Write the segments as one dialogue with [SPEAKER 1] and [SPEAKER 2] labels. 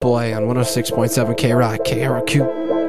[SPEAKER 1] Boy on 106.7 K Rock, KRQ.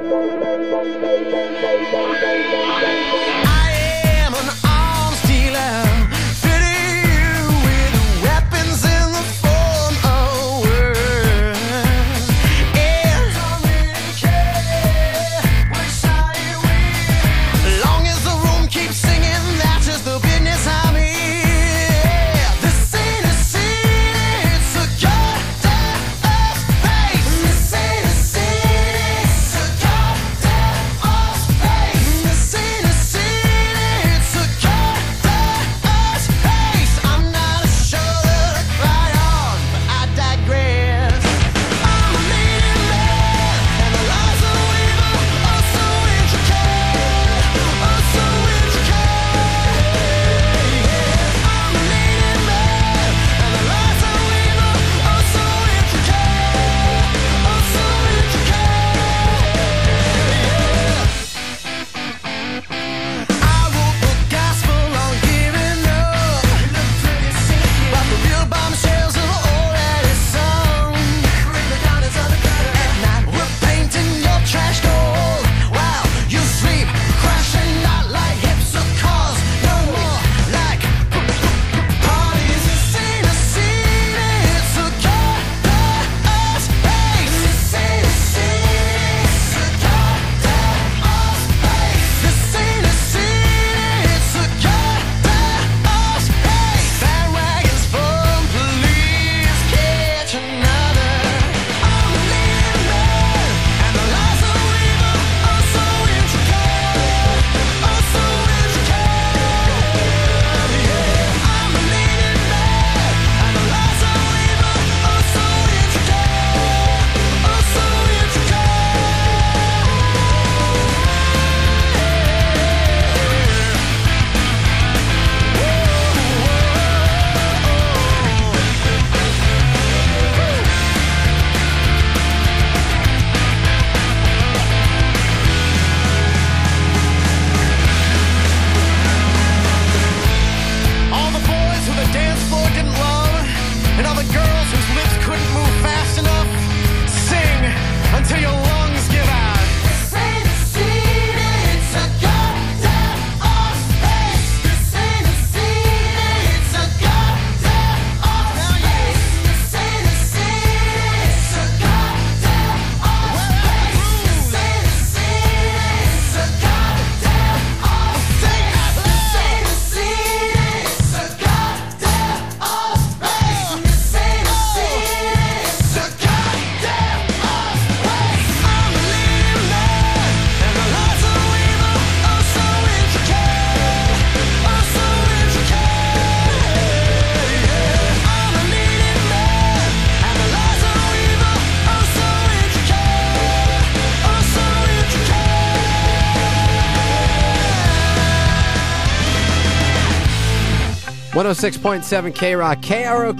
[SPEAKER 1] 106.7 K Rock, KROQ.